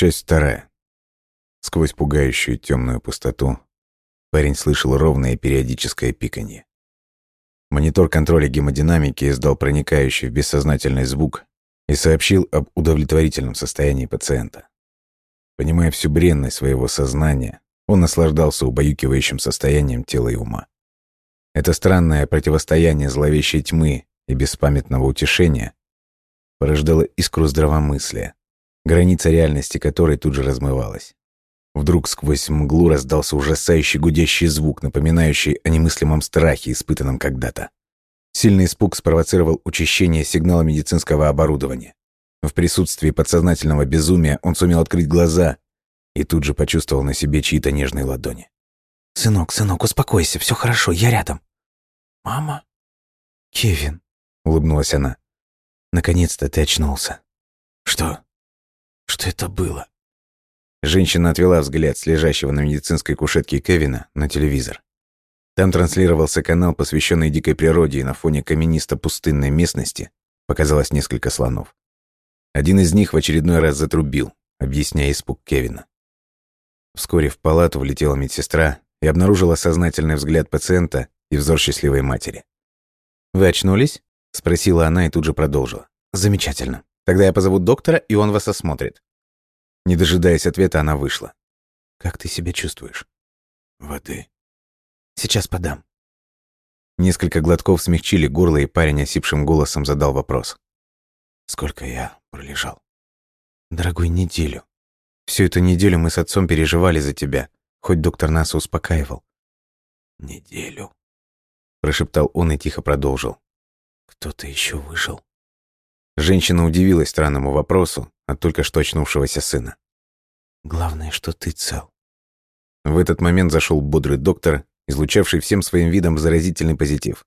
Часть вторая. Сквозь пугающую темную пустоту парень слышал ровное периодическое пиканье. Монитор контроля гемодинамики издал проникающий в бессознательный звук и сообщил об удовлетворительном состоянии пациента. Понимая всю бренность своего сознания, он наслаждался убаюкивающим состоянием тела и ума. Это странное противостояние зловещей тьмы и беспамятного утешения порождало искру здравомыслия, граница реальности которой тут же размывалась. Вдруг сквозь мглу раздался ужасающий гудящий звук, напоминающий о немыслимом страхе, испытанном когда-то. Сильный испуг спровоцировал учащение сигнала медицинского оборудования. В присутствии подсознательного безумия он сумел открыть глаза и тут же почувствовал на себе чьи-то нежные ладони. «Сынок, сынок, успокойся, все хорошо, я рядом». «Мама?» «Кевин», — улыбнулась она. «Наконец-то ты очнулся». «Что? Что это было?» Женщина отвела взгляд с лежащего на медицинской кушетке Кевина на телевизор. Там транслировался канал, посвященный дикой природе, и на фоне каменисто-пустынной местности показалось несколько слонов. Один из них в очередной раз затрубил, объясняя испуг Кевина. Вскоре в палату влетела медсестра и обнаружила сознательный взгляд пациента и взор счастливой матери. «Вы очнулись?» — спросила она и тут же продолжила. «Замечательно. Тогда я позову доктора, и он вас осмотрит». Не дожидаясь ответа, она вышла. «Как ты себя чувствуешь?» «Воды». «Сейчас подам». Несколько глотков смягчили горло, и парень осипшим голосом задал вопрос. «Сколько я пролежал?» «Дорогой, неделю. Всю эту неделю мы с отцом переживали за тебя, хоть доктор нас успокаивал». «Неделю?» Прошептал он и тихо продолжил. «Кто-то еще выжил?» Женщина удивилась странному вопросу от только что очнувшегося сына. «Главное, что ты цел». В этот момент зашел бодрый доктор, излучавший всем своим видом заразительный позитив.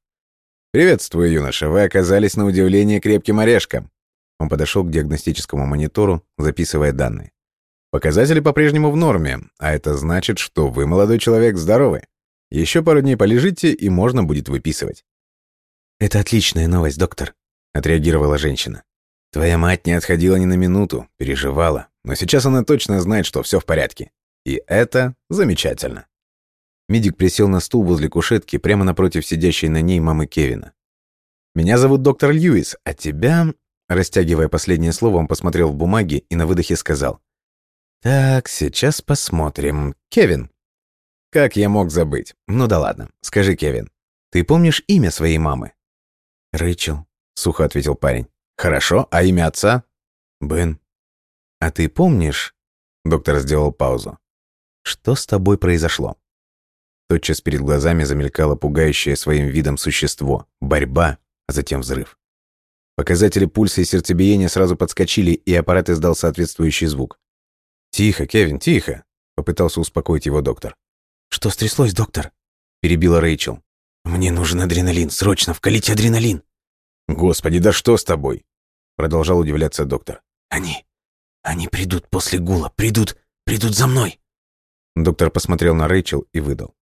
«Приветствую, юноша, вы оказались на удивление крепким орешком». Он подошел к диагностическому монитору, записывая данные. «Показатели по-прежнему в норме, а это значит, что вы, молодой человек, здоровы. Еще пару дней полежите, и можно будет выписывать». «Это отличная новость, доктор», — отреагировала женщина. «Твоя мать не отходила ни на минуту, переживала, но сейчас она точно знает, что все в порядке. И это замечательно». Медик присел на стул возле кушетки, прямо напротив сидящей на ней мамы Кевина. «Меня зовут доктор Льюис, а тебя...» Растягивая последнее слово, он посмотрел в бумаги и на выдохе сказал. «Так, сейчас посмотрим. Кевин». «Как я мог забыть? Ну да ладно. Скажи, Кевин, ты помнишь имя своей мамы?» «Рэйчел», — сухо ответил парень. «Хорошо, а имя отца?» «Бен». «А ты помнишь...» Доктор сделал паузу. «Что с тобой произошло?» Тотчас перед глазами замелькало пугающее своим видом существо. Борьба, а затем взрыв. Показатели пульса и сердцебиения сразу подскочили, и аппарат издал соответствующий звук. «Тихо, Кевин, тихо!» — попытался успокоить его доктор. «Что стряслось, доктор?» — перебила Рэйчел. «Мне нужен адреналин, срочно, вкалите адреналин!» «Господи, да что с тобой?» — продолжал удивляться доктор. «Они... они придут после гула, придут, придут за мной!» Доктор посмотрел на Рэйчел и выдал.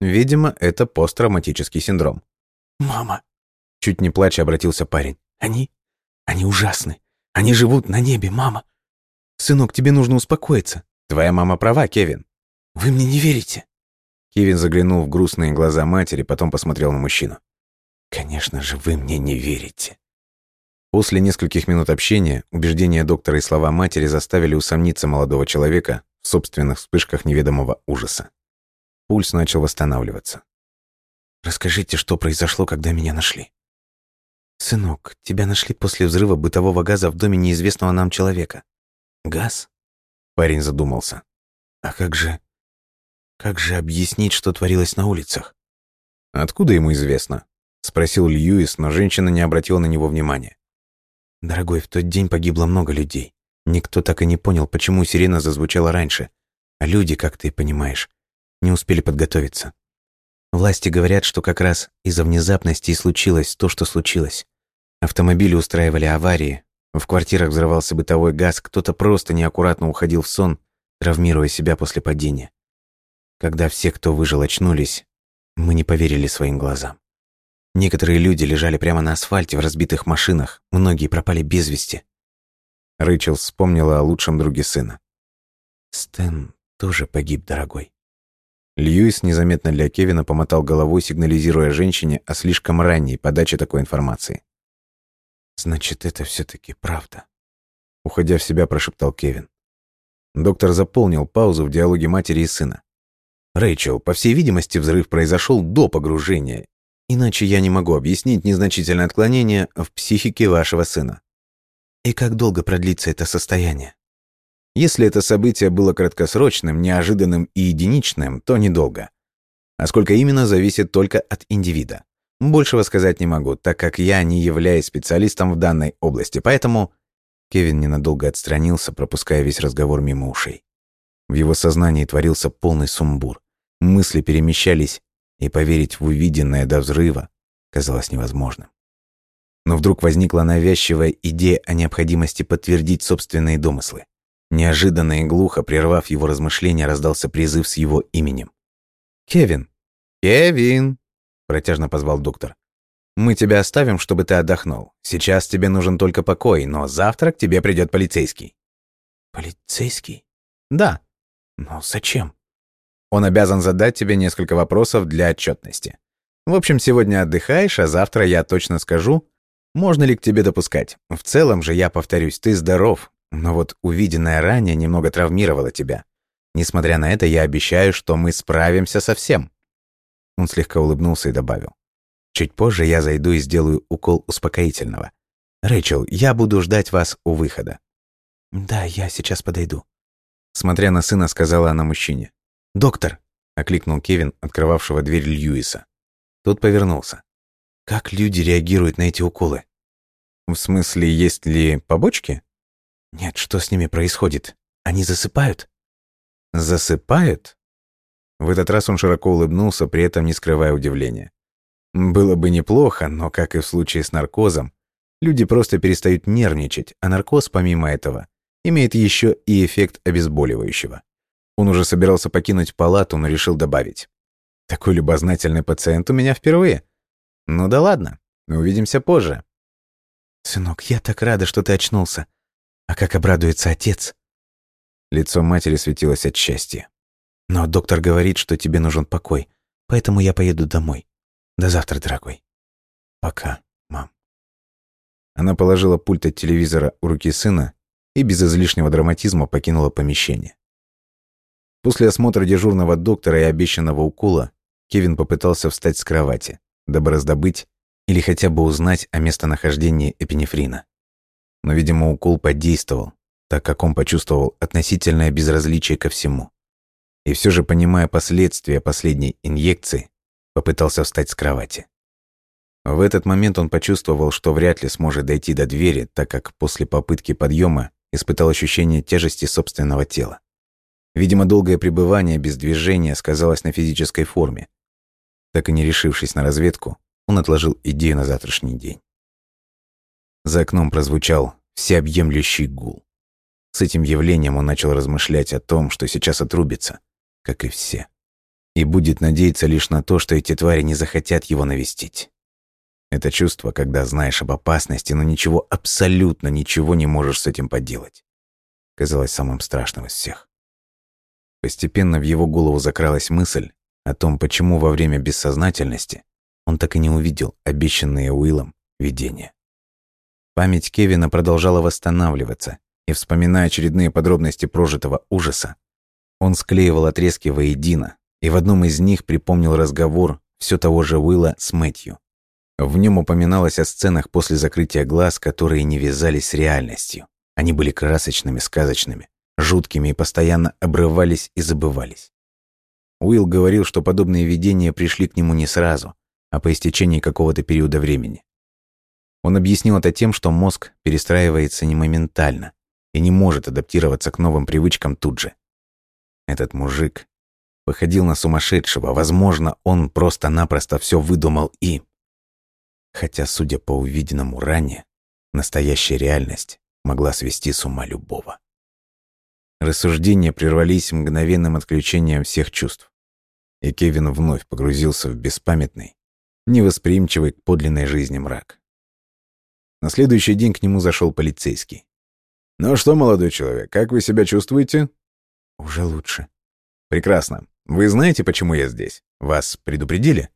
«Видимо, это посттравматический синдром». «Мама!» Чуть не плача обратился парень. «Они... они ужасны. Они живут на небе, мама!» «Сынок, тебе нужно успокоиться. Твоя мама права, Кевин». «Вы мне не верите?» Кевин заглянул в грустные глаза матери, потом посмотрел на мужчину. «Конечно же, вы мне не верите». После нескольких минут общения убеждения доктора и слова матери заставили усомниться молодого человека в собственных вспышках неведомого ужаса. Пульс начал восстанавливаться. «Расскажите, что произошло, когда меня нашли?» «Сынок, тебя нашли после взрыва бытового газа в доме неизвестного нам человека». «Газ?» Парень задумался. «А как же... как же объяснить, что творилось на улицах?» «Откуда ему известно?» Спросил Льюис, но женщина не обратила на него внимания. «Дорогой, в тот день погибло много людей. Никто так и не понял, почему сирена зазвучала раньше. А люди, как ты понимаешь, не успели подготовиться. Власти говорят, что как раз из-за внезапности и случилось то, что случилось. Автомобили устраивали аварии, в квартирах взрывался бытовой газ, кто-то просто неаккуратно уходил в сон, травмируя себя после падения. Когда все, кто выжил, очнулись, мы не поверили своим глазам. Некоторые люди лежали прямо на асфальте в разбитых машинах, многие пропали без вести. Рэйчел вспомнила о лучшем друге сына. Стэн тоже погиб, дорогой. Льюис незаметно для Кевина помотал головой, сигнализируя женщине о слишком ранней подаче такой информации. «Значит, это все таки правда», — уходя в себя, прошептал Кевин. Доктор заполнил паузу в диалоге матери и сына. «Рэйчел, по всей видимости, взрыв произошел до погружения, иначе я не могу объяснить незначительное отклонение в психике вашего сына». «И как долго продлится это состояние?» Если это событие было краткосрочным, неожиданным и единичным, то недолго. А сколько именно, зависит только от индивида. Большего сказать не могу, так как я не являюсь специалистом в данной области, поэтому... Кевин ненадолго отстранился, пропуская весь разговор мимо ушей. В его сознании творился полный сумбур. Мысли перемещались, и поверить в увиденное до взрыва казалось невозможным. Но вдруг возникла навязчивая идея о необходимости подтвердить собственные домыслы. Неожиданно и глухо, прервав его размышления, раздался призыв с его именем. «Кевин! Кевин!» – протяжно позвал доктор. «Мы тебя оставим, чтобы ты отдохнул. Сейчас тебе нужен только покой, но завтра к тебе придет полицейский». «Полицейский?» «Да». «Но зачем?» «Он обязан задать тебе несколько вопросов для отчетности. В общем, сегодня отдыхаешь, а завтра я точно скажу, можно ли к тебе допускать. В целом же, я повторюсь, ты здоров, но вот увиденное ранее немного травмировало тебя. Несмотря на это, я обещаю, что мы справимся со всем». Он слегка улыбнулся и добавил. «Чуть позже я зайду и сделаю укол успокоительного. Рэйчел, я буду ждать вас у выхода». «Да, я сейчас подойду», — смотря на сына, сказала она мужчине. «Доктор!» — окликнул Кевин, открывавшего дверь Льюиса. Тот повернулся. «Как люди реагируют на эти уколы?» «В смысле, есть ли побочки?» Нет, что с ними происходит? Они засыпают? Засыпают? В этот раз он широко улыбнулся, при этом не скрывая удивления. Было бы неплохо, но, как и в случае с наркозом, люди просто перестают нервничать, а наркоз, помимо этого, имеет еще и эффект обезболивающего. Он уже собирался покинуть палату, но решил добавить. «Такой любознательный пациент у меня впервые. Ну да ладно, увидимся позже». «Сынок, я так рада, что ты очнулся. А как обрадуется отец? Лицо матери светилось от счастья. Но доктор говорит, что тебе нужен покой, поэтому я поеду домой. До завтра, дорогой. Пока, мам. Она положила пульт от телевизора у руки сына и без излишнего драматизма покинула помещение. После осмотра дежурного доктора и обещанного укола Кевин попытался встать с кровати, дабы раздобыть или хотя бы узнать о местонахождении эпинефрина но, видимо, укол подействовал, так как он почувствовал относительное безразличие ко всему. И все же, понимая последствия последней инъекции, попытался встать с кровати. В этот момент он почувствовал, что вряд ли сможет дойти до двери, так как после попытки подъема испытал ощущение тяжести собственного тела. Видимо, долгое пребывание без движения сказалось на физической форме. Так и не решившись на разведку, он отложил идею на завтрашний день. За окном прозвучал всеобъемлющий гул. С этим явлением он начал размышлять о том, что сейчас отрубится, как и все. И будет надеяться лишь на то, что эти твари не захотят его навестить. Это чувство, когда знаешь об опасности, но ничего, абсолютно ничего не можешь с этим поделать, казалось самым страшным из всех. Постепенно в его голову закралась мысль о том, почему во время бессознательности он так и не увидел обещанные Уиллом видения. Память Кевина продолжала восстанавливаться, и, вспоминая очередные подробности прожитого ужаса, он склеивал отрезки воедино, и в одном из них припомнил разговор все того же Уилла с Мэтью. В нем упоминалось о сценах после закрытия глаз, которые не вязались с реальностью. Они были красочными, сказочными, жуткими и постоянно обрывались и забывались. Уилл говорил, что подобные видения пришли к нему не сразу, а по истечении какого-то периода времени. Он объяснил это тем, что мозг перестраивается не моментально и не может адаптироваться к новым привычкам тут же. Этот мужик походил на сумасшедшего. Возможно, он просто-напросто все выдумал и... Хотя, судя по увиденному ранее, настоящая реальность могла свести с ума любого. Рассуждения прервались мгновенным отключением всех чувств, и Кевин вновь погрузился в беспамятный, невосприимчивый к подлинной жизни мрак. На следующий день к нему зашел полицейский. «Ну что, молодой человек, как вы себя чувствуете?» Уже лучше. Прекрасно. Вы знаете, почему я здесь? Вас предупредили?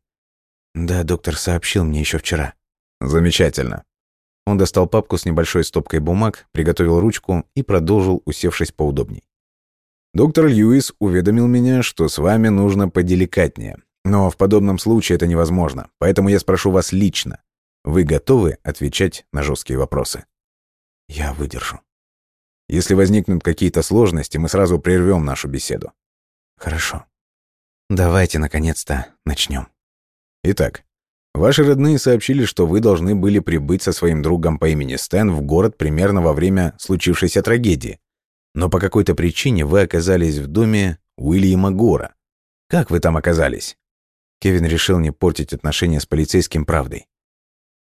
Да, доктор сообщил мне еще вчера. Замечательно. Он достал папку с небольшой стопкой бумаг, приготовил ручку и продолжил, усевшись поудобней. Доктор Льюис уведомил меня, что с вами нужно поделикатнее. Но в подобном случае это невозможно, поэтому я спрошу вас лично. Вы готовы отвечать на жесткие вопросы? Я выдержу. Если возникнут какие-то сложности, мы сразу прервем нашу беседу. Хорошо. Давайте, наконец-то, начнем. Итак, ваши родные сообщили, что вы должны были прибыть со своим другом по имени Стэн в город примерно во время случившейся трагедии, но по какой-то причине вы оказались в доме Уильяма Гора. Как вы там оказались?» Кевин решил не портить отношения с полицейским правдой.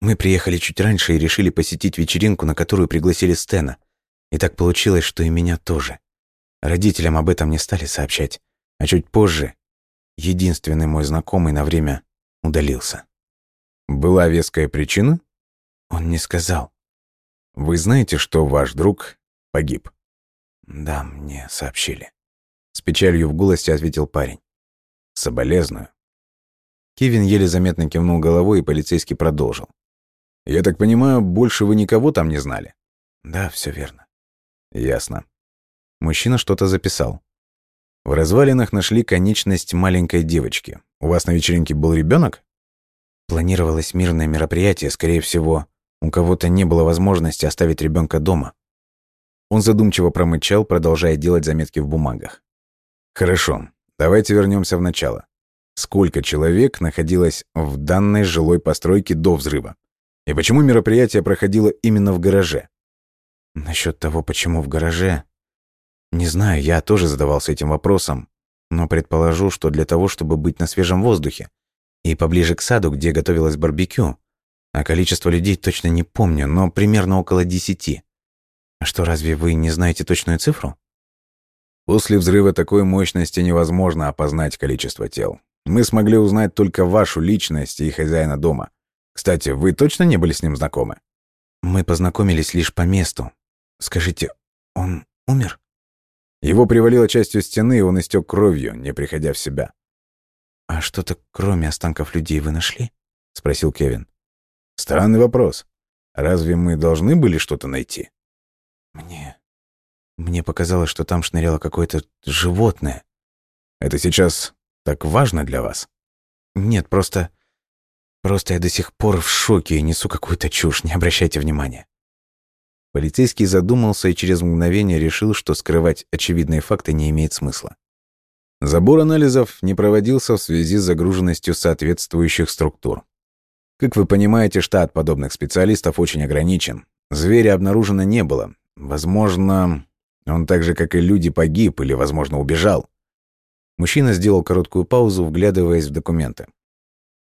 «Мы приехали чуть раньше и решили посетить вечеринку, на которую пригласили Стена. И так получилось, что и меня тоже. Родителям об этом не стали сообщать. А чуть позже единственный мой знакомый на время удалился». «Была веская причина?» Он не сказал. «Вы знаете, что ваш друг погиб?» «Да, мне сообщили». С печалью в голосе ответил парень. «Соболезную». Кевин еле заметно кивнул головой, и полицейский продолжил. «Я так понимаю, больше вы никого там не знали?» «Да, все верно». «Ясно». Мужчина что-то записал. В развалинах нашли конечность маленькой девочки. У вас на вечеринке был ребенок? Планировалось мирное мероприятие, скорее всего, у кого-то не было возможности оставить ребенка дома. Он задумчиво промычал, продолжая делать заметки в бумагах. «Хорошо, давайте вернемся в начало. Сколько человек находилось в данной жилой постройке до взрыва? И почему мероприятие проходило именно в гараже?» Насчет того, почему в гараже... Не знаю, я тоже задавался этим вопросом, но предположу, что для того, чтобы быть на свежем воздухе и поближе к саду, где готовилось барбекю. А количество людей точно не помню, но примерно около десяти. А что, разве вы не знаете точную цифру? После взрыва такой мощности невозможно опознать количество тел. Мы смогли узнать только вашу личность и хозяина дома. Кстати, вы точно не были с ним знакомы? Мы познакомились лишь по месту. Скажите, он умер? Его привалило частью стены, и он истек кровью, не приходя в себя. «А что-то кроме останков людей вы нашли?» — спросил Кевин. «Странный вопрос. Разве мы должны были что-то найти?» Мне... Мне показалось, что там шныряло какое-то животное. Это сейчас так важно для вас? Нет, просто... Просто я до сих пор в шоке и несу какую-то чушь, не обращайте внимания. Полицейский задумался и через мгновение решил, что скрывать очевидные факты не имеет смысла. Забор анализов не проводился в связи с загруженностью соответствующих структур. Как вы понимаете, штат подобных специалистов очень ограничен. Зверя обнаружено не было, Возможно, он так же, как и люди, погиб или, возможно, убежал. Мужчина сделал короткую паузу, вглядываясь в документы.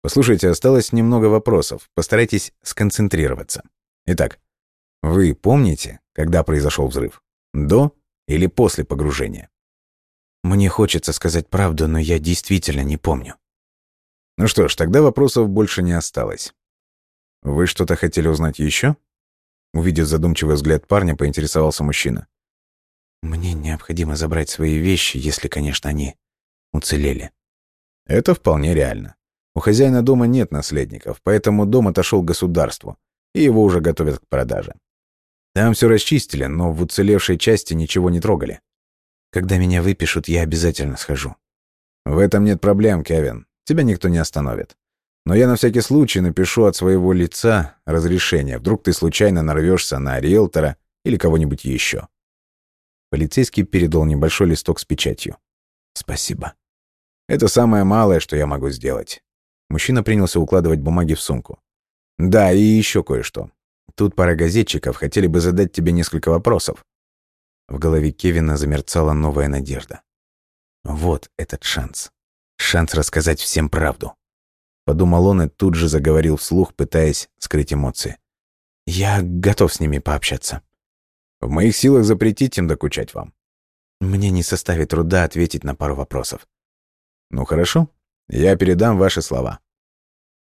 Послушайте, осталось немного вопросов. Постарайтесь сконцентрироваться. Итак, вы помните, когда произошел взрыв? До или после погружения? Мне хочется сказать правду, но я действительно не помню. Ну что ж, тогда вопросов больше не осталось. Вы что-то хотели узнать еще? Увидев задумчивый взгляд парня, поинтересовался мужчина. «Мне необходимо забрать свои вещи, если, конечно, они уцелели». Это вполне реально. У хозяина дома нет наследников, поэтому дом отошел государству, и его уже готовят к продаже. Там все расчистили, но в уцелевшей части ничего не трогали. Когда меня выпишут, я обязательно схожу. В этом нет проблем, Кевин. Тебя никто не остановит. Но я на всякий случай напишу от своего лица разрешение. Вдруг ты случайно нарвешься на риэлтора или кого-нибудь еще. Полицейский передал небольшой листок с печатью. Спасибо. Это самое малое, что я могу сделать. Мужчина принялся укладывать бумаги в сумку. Да, и еще кое-что. Тут пара газетчиков хотели бы задать тебе несколько вопросов. В голове Кевина замерцала новая надежда. Вот этот шанс. Шанс рассказать всем правду. Подумал он и тут же заговорил вслух, пытаясь скрыть эмоции. «Я готов с ними пообщаться». «В моих силах запретить им докучать вам». «Мне не составит труда ответить на пару вопросов». «Ну хорошо, я передам ваши слова».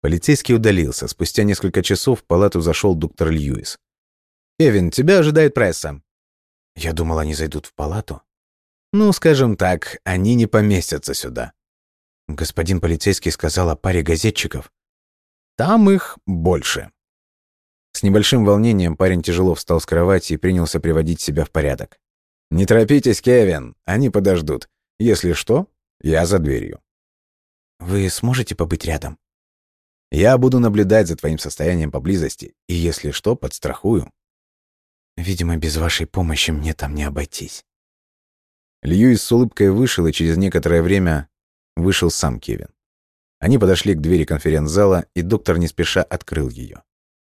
Полицейский удалился. Спустя несколько часов в палату зашел доктор Льюис. «Кевин, тебя ожидает пресса». Я думал, они зайдут в палату. Ну, скажем так, они не поместятся сюда. Господин полицейский сказал о паре газетчиков. Там их больше. С небольшим волнением парень тяжело встал с кровати и принялся приводить себя в порядок. «Не торопитесь, Кевин, они подождут. Если что, я за дверью». «Вы сможете побыть рядом?» «Я буду наблюдать за твоим состоянием поблизости, и если что, подстрахую». «Видимо, без вашей помощи мне там не обойтись». Льюис с улыбкой вышел, и через некоторое время вышел сам Кевин. Они подошли к двери конференц-зала, и доктор не спеша открыл ее.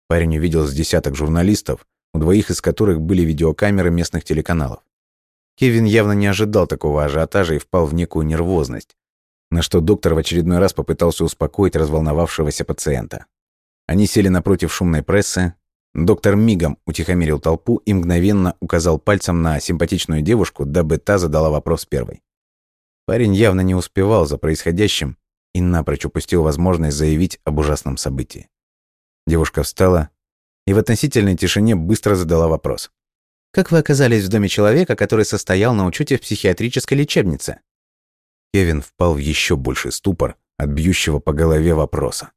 Парень увидел с десяток журналистов, у двоих из которых были видеокамеры местных телеканалов. Кевин явно не ожидал такого ажиотажа и впал в некую нервозность, на что доктор в очередной раз попытался успокоить разволновавшегося пациента. Они сели напротив шумной прессы. Доктор мигом утихомирил толпу и мгновенно указал пальцем на симпатичную девушку, дабы та задала вопрос первой. Парень явно не успевал за происходящим и напрочь упустил возможность заявить об ужасном событии. Девушка встала и в относительной тишине быстро задала вопрос. Как вы оказались в доме человека, который состоял на учете в психиатрической лечебнице? Кевин впал в еще больший ступор от бьющего по голове вопроса.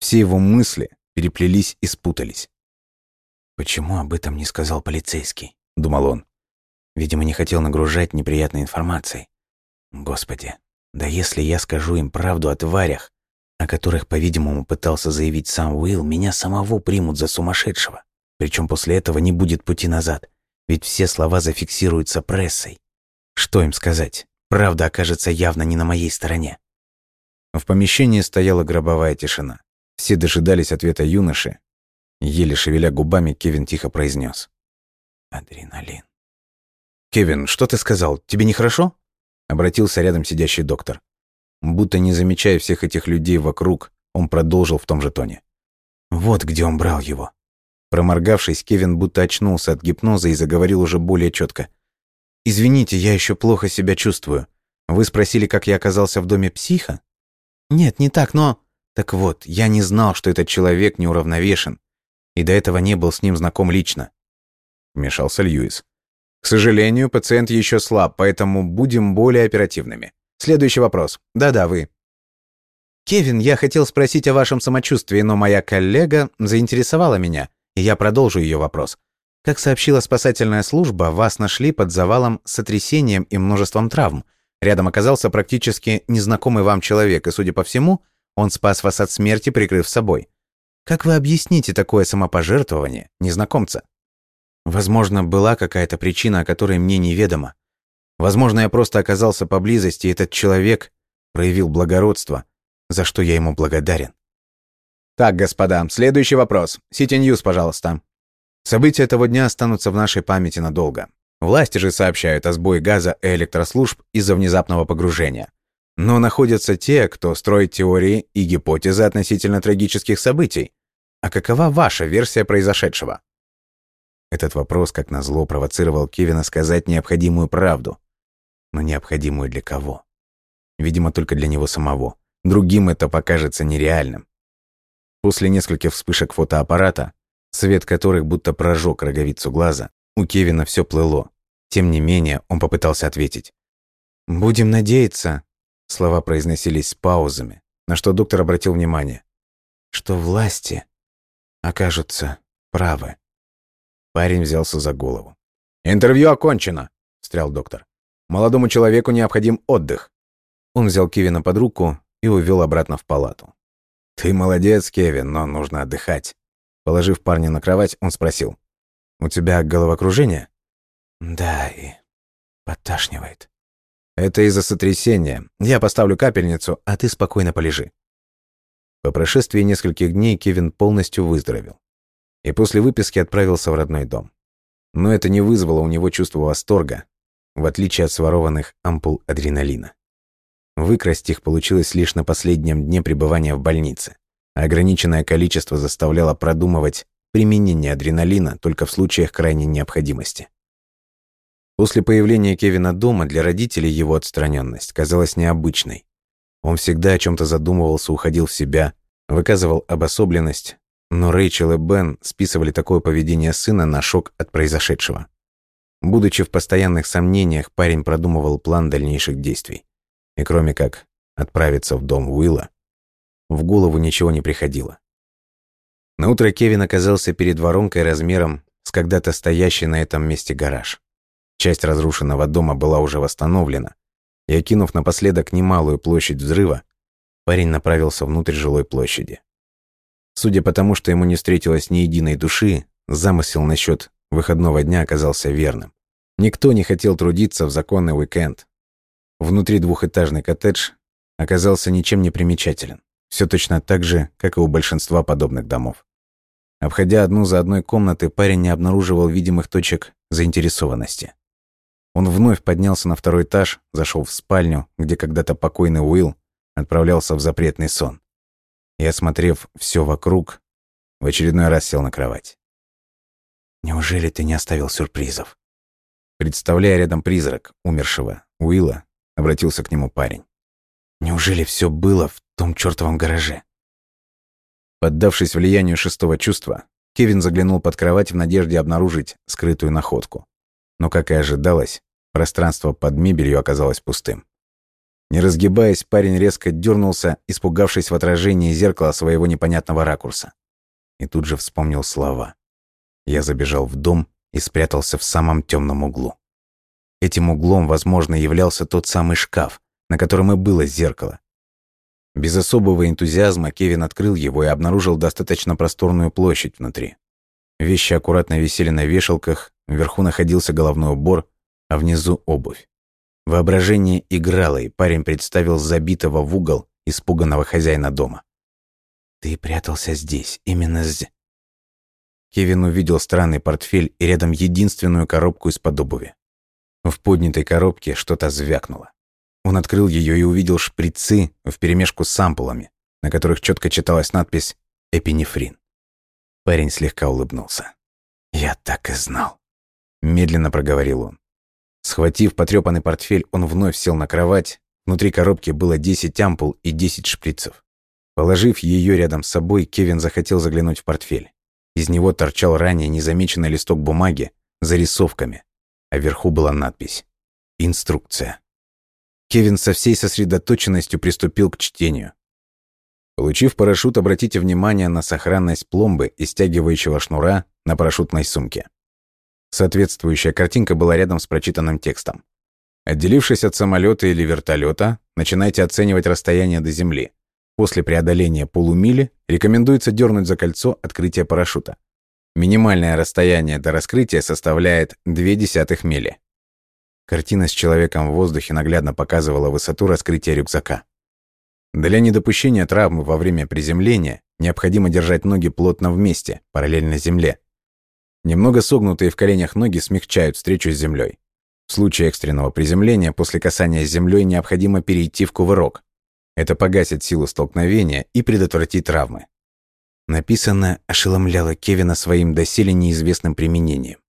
Все его мысли переплелись и спутались. «Почему об этом не сказал полицейский?» — думал он. Видимо, не хотел нагружать неприятной информацией. Господи, да если я скажу им правду о тварях, о которых, по-видимому, пытался заявить сам Уилл, меня самого примут за сумасшедшего. Причем после этого не будет пути назад ведь все слова зафиксируются прессой. Что им сказать? Правда окажется явно не на моей стороне. В помещении стояла гробовая тишина. Все дожидались ответа юноши. Еле шевеля губами, Кевин тихо произнес: «Адреналин». «Кевин, что ты сказал? Тебе нехорошо?» Обратился рядом сидящий доктор. Будто не замечая всех этих людей вокруг, он продолжил в том же тоне. «Вот где он брал его. Проморгавшись, Кевин будто очнулся от гипноза и заговорил уже более четко. «Извините, я еще плохо себя чувствую. Вы спросили, как я оказался в доме психа?» «Нет, не так, но...» «Так вот, я не знал, что этот человек неуравновешен, и до этого не был с ним знаком лично», — вмешался Льюис. «К сожалению, пациент еще слаб, поэтому будем более оперативными. Следующий вопрос. Да-да, вы». «Кевин, я хотел спросить о вашем самочувствии, но моя коллега заинтересовала меня и я продолжу ее вопрос. Как сообщила спасательная служба, вас нашли под завалом с сотрясением и множеством травм. Рядом оказался практически незнакомый вам человек, и, судя по всему, он спас вас от смерти, прикрыв собой. Как вы объясните такое самопожертвование незнакомца? Возможно, была какая-то причина, о которой мне неведомо. Возможно, я просто оказался поблизости, и этот человек проявил благородство, за что я ему благодарен. Так, господа, следующий вопрос. Сити Ньюс, пожалуйста. События этого дня останутся в нашей памяти надолго. Власти же сообщают о сбое газа и электрослужб из-за внезапного погружения. Но находятся те, кто строит теории и гипотезы относительно трагических событий. А какова ваша версия произошедшего? Этот вопрос, как назло, провоцировал Кевина сказать необходимую правду. Но необходимую для кого? Видимо, только для него самого. Другим это покажется нереальным. После нескольких вспышек фотоаппарата, свет которых будто прожег роговицу глаза, у Кевина все плыло. Тем не менее, он попытался ответить. «Будем надеяться», — слова произносились с паузами, на что доктор обратил внимание, «что власти окажутся правы». Парень взялся за голову. «Интервью окончено», — встрял доктор. «Молодому человеку необходим отдых». Он взял Кевина под руку и увел обратно в палату. «Ты молодец, Кевин, но нужно отдыхать». Положив парня на кровать, он спросил. «У тебя головокружение?» «Да, и подташнивает». «Это из-за сотрясения. Я поставлю капельницу, а ты спокойно полежи». По прошествии нескольких дней Кевин полностью выздоровел. И после выписки отправился в родной дом. Но это не вызвало у него чувства восторга, в отличие от сворованных ампул адреналина. Выкрасть их получилось лишь на последнем дне пребывания в больнице. Ограниченное количество заставляло продумывать применение адреналина только в случаях крайней необходимости. После появления Кевина дома для родителей его отстраненность казалась необычной. Он всегда о чем-то задумывался, уходил в себя, выказывал обособленность, но Рэйчел и Бен списывали такое поведение сына на шок от произошедшего. Будучи в постоянных сомнениях, парень продумывал план дальнейших действий. И кроме как отправиться в дом Уилла, в голову ничего не приходило. На утро Кевин оказался перед воронкой размером с когда-то стоящий на этом месте гараж. Часть разрушенного дома была уже восстановлена, и, окинув напоследок немалую площадь взрыва, парень направился внутрь жилой площади. Судя по тому, что ему не встретилось ни единой души, замысел насчет выходного дня оказался верным. Никто не хотел трудиться в законный уикенд. Внутри двухэтажный коттедж оказался ничем не примечателен. Все точно так же, как и у большинства подобных домов. Обходя одну за одной комнаты, парень не обнаруживал видимых точек заинтересованности. Он вновь поднялся на второй этаж, зашел в спальню, где когда-то покойный Уилл отправлялся в запретный сон. И, осмотрев все вокруг, в очередной раз сел на кровать. «Неужели ты не оставил сюрпризов?» Представляя рядом призрак умершего Уилла, обратился к нему парень. «Неужели все было в том чертовом гараже?» Поддавшись влиянию шестого чувства, Кевин заглянул под кровать в надежде обнаружить скрытую находку. Но, как и ожидалось, пространство под мебелью оказалось пустым. Не разгибаясь, парень резко дернулся, испугавшись в отражении зеркала своего непонятного ракурса. И тут же вспомнил слова. Я забежал в дом и спрятался в самом темном углу. Этим углом, возможно, являлся тот самый шкаф, на котором и было зеркало. Без особого энтузиазма Кевин открыл его и обнаружил достаточно просторную площадь внутри. Вещи аккуратно висели на вешалках, вверху находился головной убор, а внизу обувь. Воображение играло, и парень представил забитого в угол испуганного хозяина дома. «Ты прятался здесь, именно здесь». Кевин увидел странный портфель и рядом единственную коробку из-под обуви. В поднятой коробке что-то звякнуло. Он открыл ее и увидел шприцы вперемешку с ампулами, на которых четко читалась надпись «Эпинефрин». Парень слегка улыбнулся. «Я так и знал», — медленно проговорил он. Схватив потрепанный портфель, он вновь сел на кровать. Внутри коробки было 10 ампул и 10 шприцев. Положив ее рядом с собой, Кевин захотел заглянуть в портфель. Из него торчал ранее незамеченный листок бумаги с зарисовками, а вверху была надпись «Инструкция». Кевин со всей сосредоточенностью приступил к чтению. Получив парашют, обратите внимание на сохранность пломбы и стягивающего шнура на парашютной сумке. Соответствующая картинка была рядом с прочитанным текстом. Отделившись от самолета или вертолета, начинайте оценивать расстояние до Земли. После преодоления полумили рекомендуется дернуть за кольцо открытия парашюта. Минимальное расстояние до раскрытия составляет 0,2 мили. Картина с человеком в воздухе наглядно показывала высоту раскрытия рюкзака. Для недопущения травмы во время приземления необходимо держать ноги плотно вместе, параллельно земле, Немного согнутые в коленях ноги смягчают встречу с землей. В случае экстренного приземления после касания с землей необходимо перейти в кувырок. Это погасит силу столкновения и предотвратит травмы. Написанное ошеломляло Кевина своим доселе неизвестным применением.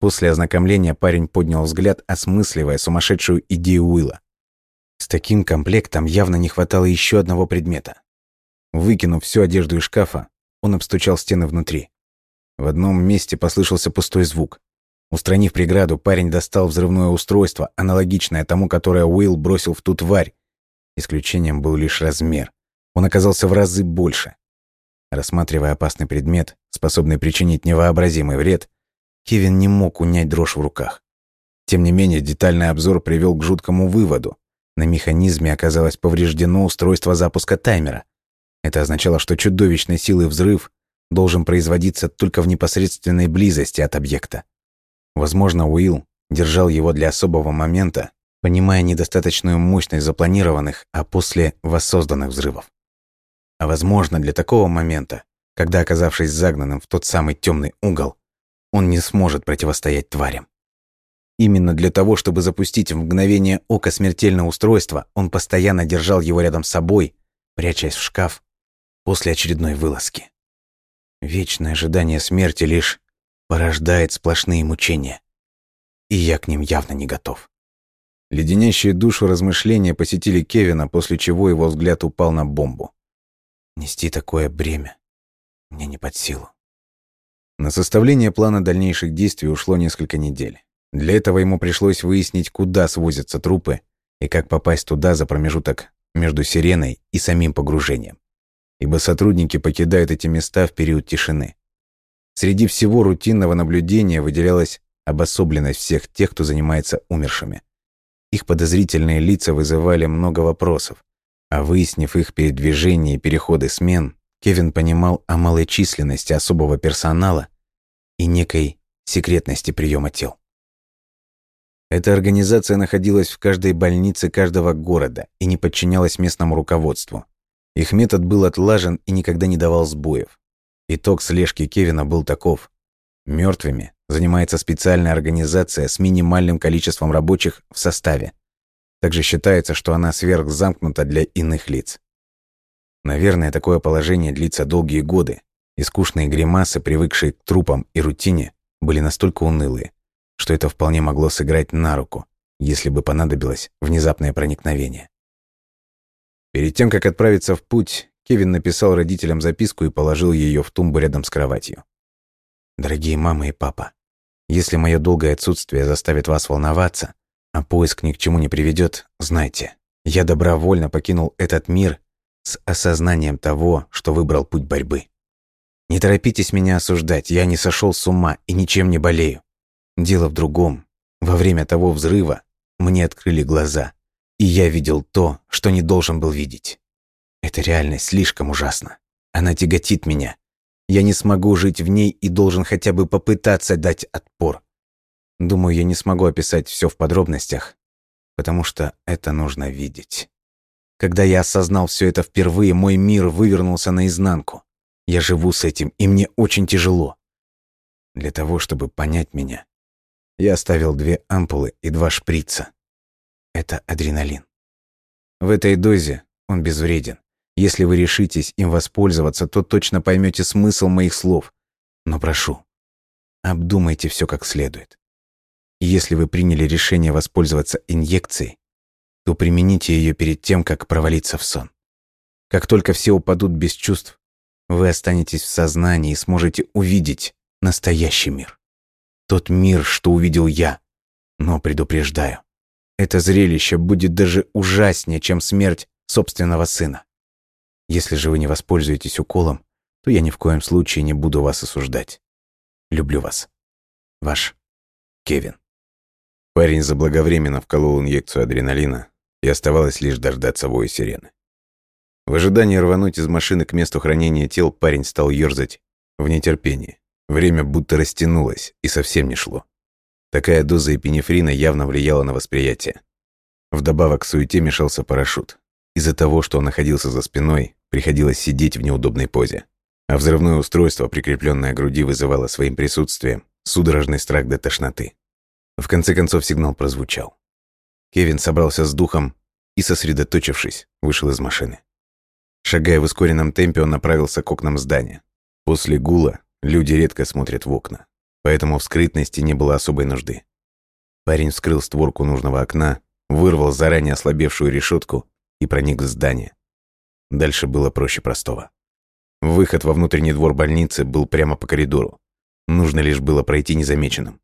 После ознакомления парень поднял взгляд, осмысливая сумасшедшую идею Уилла. С таким комплектом явно не хватало еще одного предмета. Выкинув всю одежду из шкафа, он обстучал стены внутри. В одном месте послышался пустой звук. Устранив преграду, парень достал взрывное устройство, аналогичное тому, которое Уилл бросил в ту тварь. Исключением был лишь размер. Он оказался в разы больше. Рассматривая опасный предмет, способный причинить невообразимый вред, Кевин не мог унять дрожь в руках. Тем не менее, детальный обзор привел к жуткому выводу. На механизме оказалось повреждено устройство запуска таймера. Это означало, что чудовищной силы взрыв должен производиться только в непосредственной близости от объекта. Возможно, Уилл держал его для особого момента, понимая недостаточную мощность запланированных, а после воссозданных взрывов. А возможно, для такого момента, когда, оказавшись загнанным в тот самый темный угол, он не сможет противостоять тварям. Именно для того, чтобы запустить в мгновение ока смертельное устройство, он постоянно держал его рядом с собой, прячась в шкаф после очередной вылазки. Вечное ожидание смерти лишь порождает сплошные мучения. И я к ним явно не готов. Леденящие душу размышления посетили Кевина, после чего его взгляд упал на бомбу. Нести такое бремя мне не под силу. На составление плана дальнейших действий ушло несколько недель. Для этого ему пришлось выяснить, куда свозятся трупы и как попасть туда за промежуток между сиреной и самим погружением. Ибо сотрудники покидают эти места в период тишины. Среди всего рутинного наблюдения выделялась обособленность всех тех, кто занимается умершими. Их подозрительные лица вызывали много вопросов, а выяснив их передвижение и переходы смен, Кевин понимал о малой численности особого персонала и некой секретности приема тел. Эта организация находилась в каждой больнице каждого города и не подчинялась местному руководству. Их метод был отлажен и никогда не давал сбоев. Итог слежки Кевина был таков. Мертвыми занимается специальная организация с минимальным количеством рабочих в составе. Также считается, что она сверхзамкнута для иных лиц. Наверное, такое положение длится долгие годы, и скучные гримасы, привыкшие к трупам и рутине, были настолько унылые, что это вполне могло сыграть на руку, если бы понадобилось внезапное проникновение. Перед тем, как отправиться в путь, Кевин написал родителям записку и положил ее в тумбу рядом с кроватью. «Дорогие мама и папа, если мое долгое отсутствие заставит вас волноваться, а поиск ни к чему не приведет, знайте, я добровольно покинул этот мир с осознанием того, что выбрал путь борьбы. Не торопитесь меня осуждать, я не сошел с ума и ничем не болею. Дело в другом. Во время того взрыва мне открыли глаза, и я видел то, что не должен был видеть. Эта реальность слишком ужасна. Она тяготит меня. Я не смогу жить в ней и должен хотя бы попытаться дать отпор. Думаю, я не смогу описать все в подробностях, потому что это нужно видеть. Когда я осознал все это впервые, мой мир вывернулся наизнанку. Я живу с этим, и мне очень тяжело. Для того, чтобы понять меня, я оставил две ампулы и два шприца. Это адреналин. В этой дозе он безвреден. Если вы решитесь им воспользоваться, то точно поймете смысл моих слов. Но прошу, обдумайте все как следует. Если вы приняли решение воспользоваться инъекцией, то примените ее перед тем, как провалиться в сон. Как только все упадут без чувств, вы останетесь в сознании и сможете увидеть настоящий мир тот мир, что увидел я. Но предупреждаю, это зрелище будет даже ужаснее, чем смерть собственного сына. Если же вы не воспользуетесь уколом, то я ни в коем случае не буду вас осуждать. Люблю вас. Ваш Кевин. Парень заблаговременно вколол инъекцию адреналина, и оставалось лишь дождаться воя сирены. В ожидании рвануть из машины к месту хранения тел парень стал ёрзать в нетерпении. Время будто растянулось и совсем не шло. Такая доза эпинефрина явно влияла на восприятие. Вдобавок к суете мешался парашют. Из-за того, что он находился за спиной, приходилось сидеть в неудобной позе. А взрывное устройство, прикрепленное к груди, вызывало своим присутствием судорожный страх до тошноты. В конце концов сигнал прозвучал. Кевин собрался с духом и, сосредоточившись, вышел из машины. Шагая в ускоренном темпе, он направился к окнам здания. После гула Люди редко смотрят в окна, поэтому в скрытности не было особой нужды. Парень вскрыл створку нужного окна, вырвал заранее ослабевшую решетку и проник в здание. Дальше было проще простого. Выход во внутренний двор больницы был прямо по коридору. Нужно лишь было пройти незамеченным.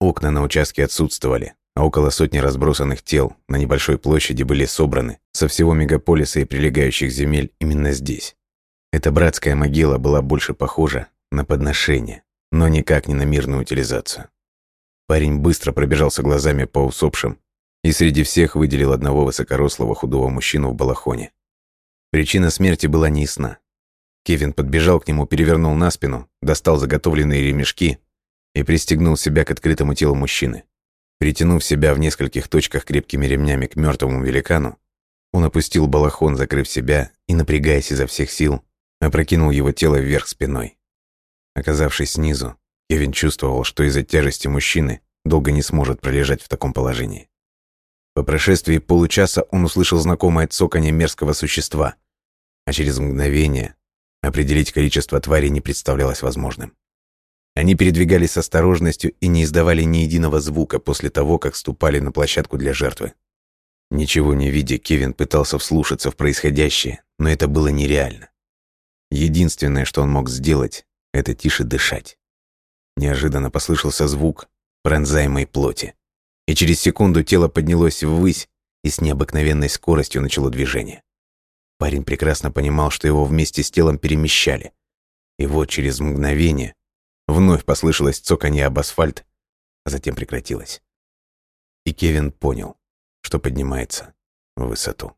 Окна на участке отсутствовали, а около сотни разбросанных тел на небольшой площади были собраны со всего мегаполиса и прилегающих земель именно здесь. Эта братская могила была больше похожа на подношение, но никак не на мирную утилизацию. Парень быстро пробежался глазами по усопшим и среди всех выделил одного высокорослого худого мужчину в балахоне. Причина смерти была неясна. Кевин подбежал к нему, перевернул на спину, достал заготовленные ремешки и пристегнул себя к открытому телу мужчины. Притянув себя в нескольких точках крепкими ремнями к мертвому великану, он опустил балахон, закрыв себя, и, напрягаясь изо всех сил, опрокинул его тело вверх спиной. Оказавшись снизу, Кевин чувствовал, что из-за тяжести мужчины долго не сможет пролежать в таком положении. По прошествии получаса он услышал знакомое цоканье мерзкого существа, а через мгновение определить количество тварей не представлялось возможным. Они передвигались с осторожностью и не издавали ни единого звука после того, как ступали на площадку для жертвы. Ничего не видя, Кевин пытался вслушаться в происходящее, но это было нереально. Единственное, что он мог сделать, это тише дышать. Неожиданно послышался звук, пронзаемой плоти. И через секунду тело поднялось ввысь и с необыкновенной скоростью начало движение. Парень прекрасно понимал, что его вместе с телом перемещали. И вот через мгновение вновь послышалось цоканье об асфальт, а затем прекратилось. И Кевин понял, что поднимается в высоту.